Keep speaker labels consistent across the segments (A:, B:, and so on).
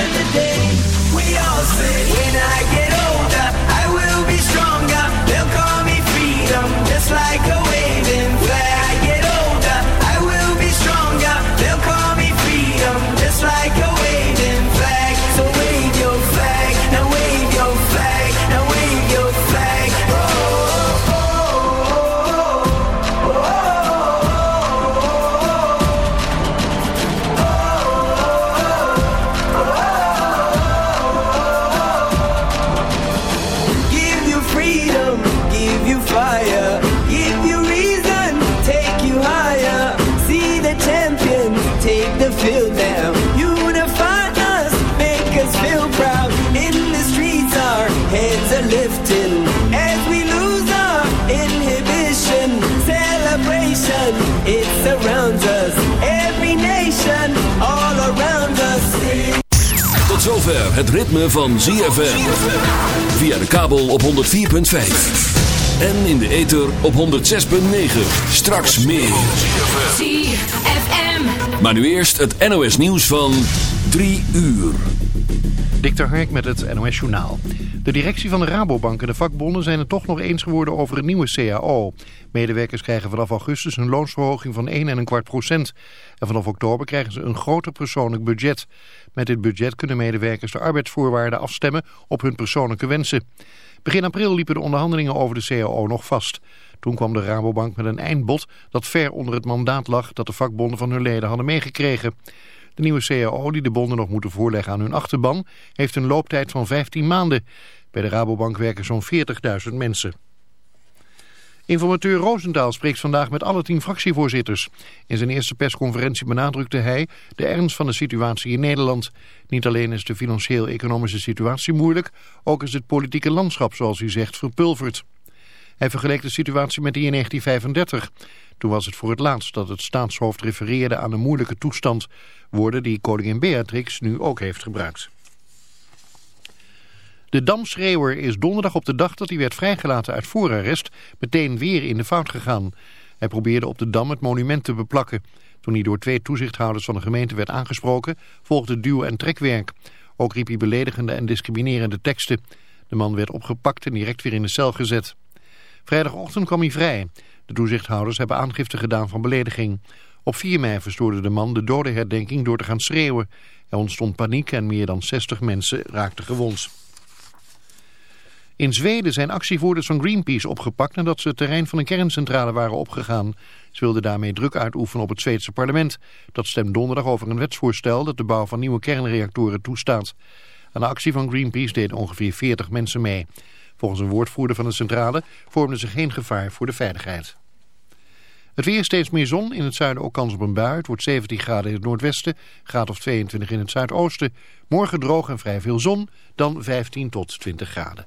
A: We all when I get older, I will be stronger. They'll call me freedom, just like a
B: wave. Zover het ritme van ZFM. Via de kabel op 104.5. En in de ether op 106.9. Straks meer.
C: ZFM.
B: Maar nu eerst het NOS nieuws van 3 uur.
D: Dik Hark met het NOS Journaal. De directie van de Rabobank en de vakbonden zijn het toch nog eens geworden over een nieuwe CAO. Medewerkers krijgen vanaf augustus een loonsverhoging van 1,25 procent. En vanaf oktober krijgen ze een groter persoonlijk budget. Met dit budget kunnen medewerkers de arbeidsvoorwaarden afstemmen op hun persoonlijke wensen. Begin april liepen de onderhandelingen over de CAO nog vast. Toen kwam de Rabobank met een eindbod dat ver onder het mandaat lag dat de vakbonden van hun leden hadden meegekregen. De nieuwe CAO die de bonden nog moeten voorleggen aan hun achterban heeft een looptijd van 15 maanden. Bij de Rabobank werken zo'n 40.000 mensen. Informateur Roosendaal spreekt vandaag met alle tien fractievoorzitters. In zijn eerste persconferentie benadrukte hij de ernst van de situatie in Nederland. Niet alleen is de financieel-economische situatie moeilijk, ook is het politieke landschap, zoals u zegt, verpulverd. Hij vergeleek de situatie met die in 1935. Toen was het voor het laatst dat het staatshoofd refereerde aan een moeilijke toestand. Woorden die koningin Beatrix nu ook heeft gebruikt. De damschreeuwer is donderdag op de dag dat hij werd vrijgelaten uit voorarrest meteen weer in de fout gegaan. Hij probeerde op de Dam het monument te beplakken. Toen hij door twee toezichthouders van de gemeente werd aangesproken, volgde duw- en trekwerk. Ook riep hij beledigende en discriminerende teksten. De man werd opgepakt en direct weer in de cel gezet. Vrijdagochtend kwam hij vrij. De toezichthouders hebben aangifte gedaan van belediging. Op 4 mei verstoorde de man de dodenherdenking door te gaan schreeuwen. Er ontstond paniek en meer dan 60 mensen raakten gewond. In Zweden zijn actievoerders van Greenpeace opgepakt nadat ze het terrein van een kerncentrale waren opgegaan. Ze wilden daarmee druk uitoefenen op het Zweedse parlement. Dat stemt donderdag over een wetsvoorstel dat de bouw van nieuwe kernreactoren toestaat. Aan de actie van Greenpeace deden ongeveer 40 mensen mee. Volgens een woordvoerder van de centrale vormde ze geen gevaar voor de veiligheid. Het weer steeds meer zon, in het zuiden ook kans op een bui. Het wordt 17 graden in het noordwesten, graad of 22 in het zuidoosten. Morgen droog en vrij veel zon, dan 15 tot 20 graden.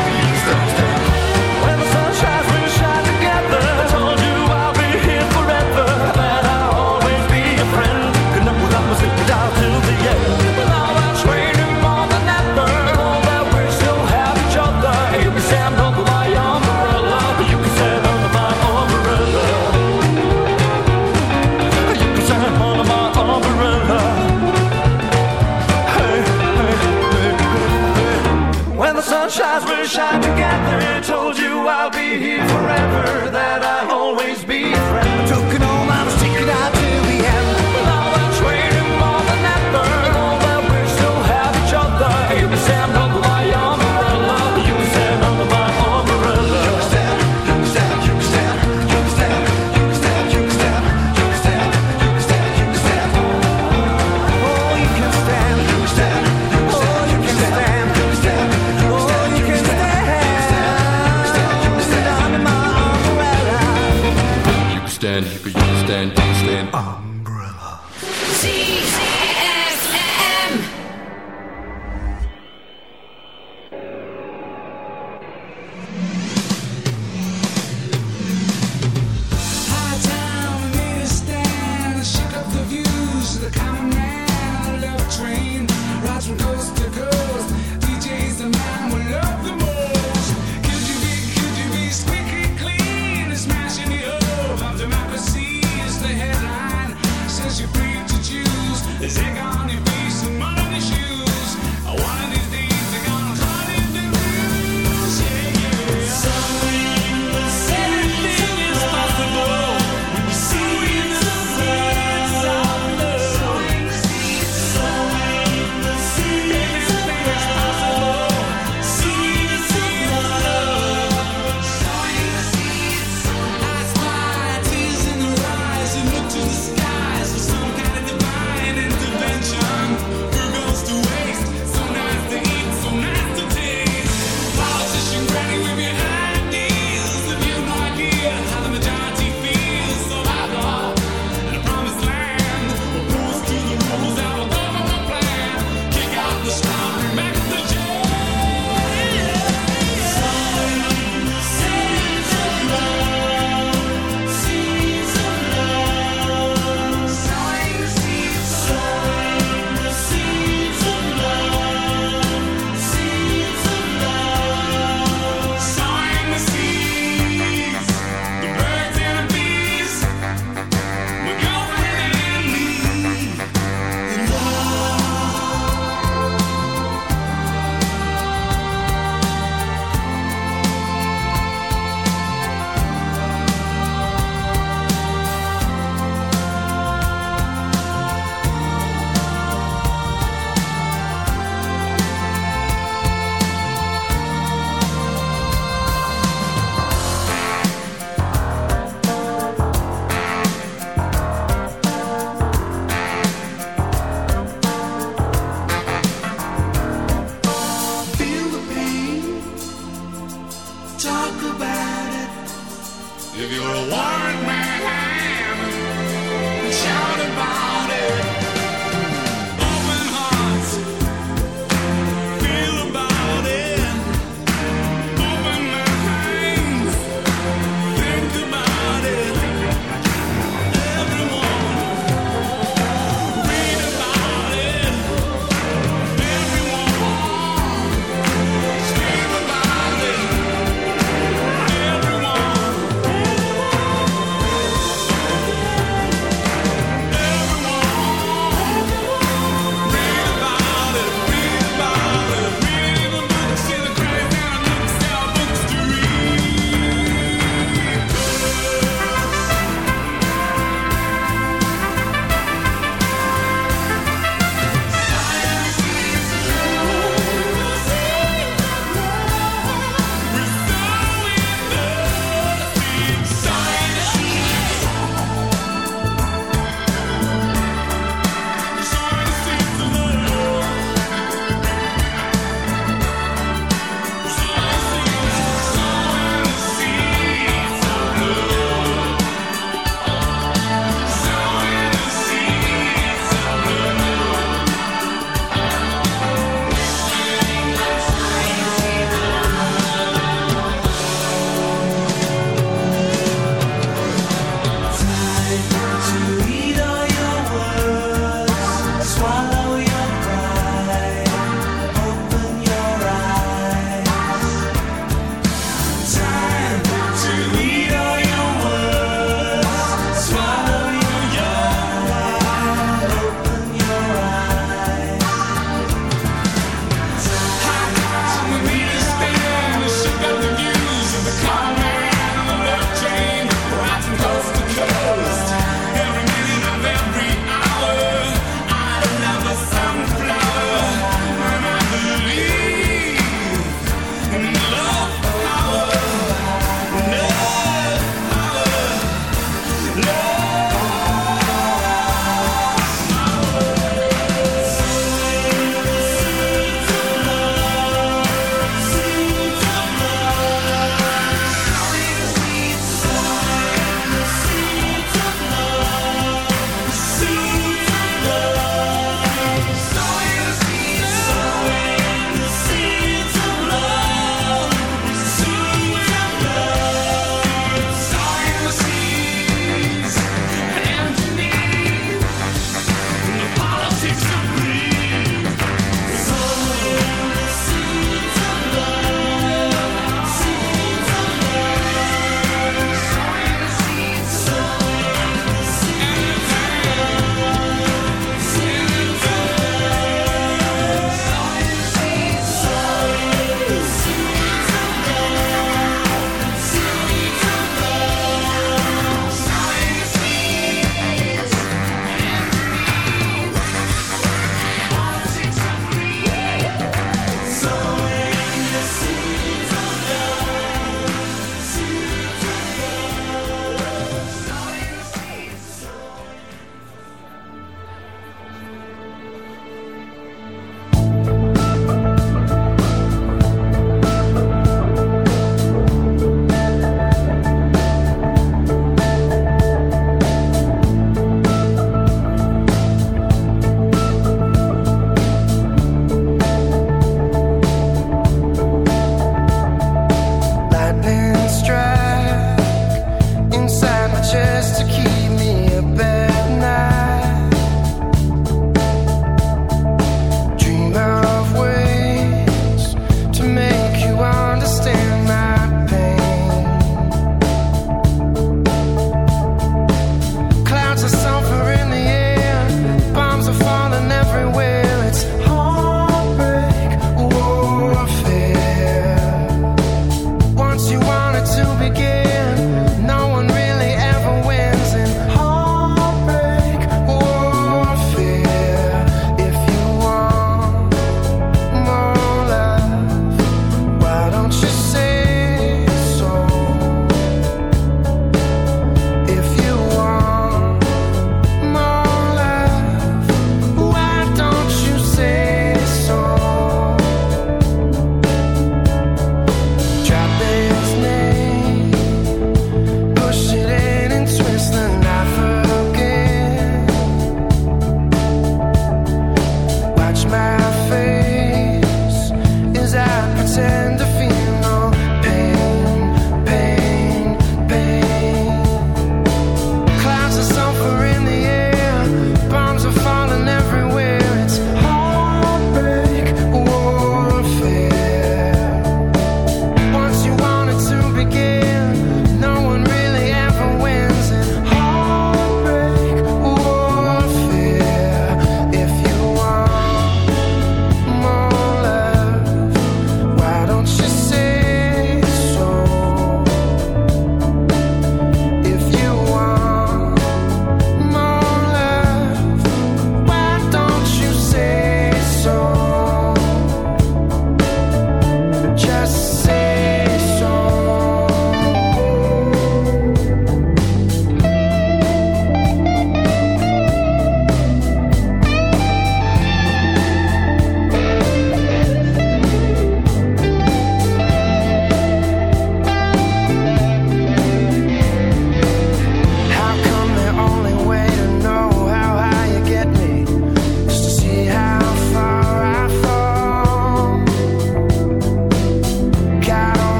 E: give you
F: a warning.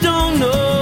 G: Don't know,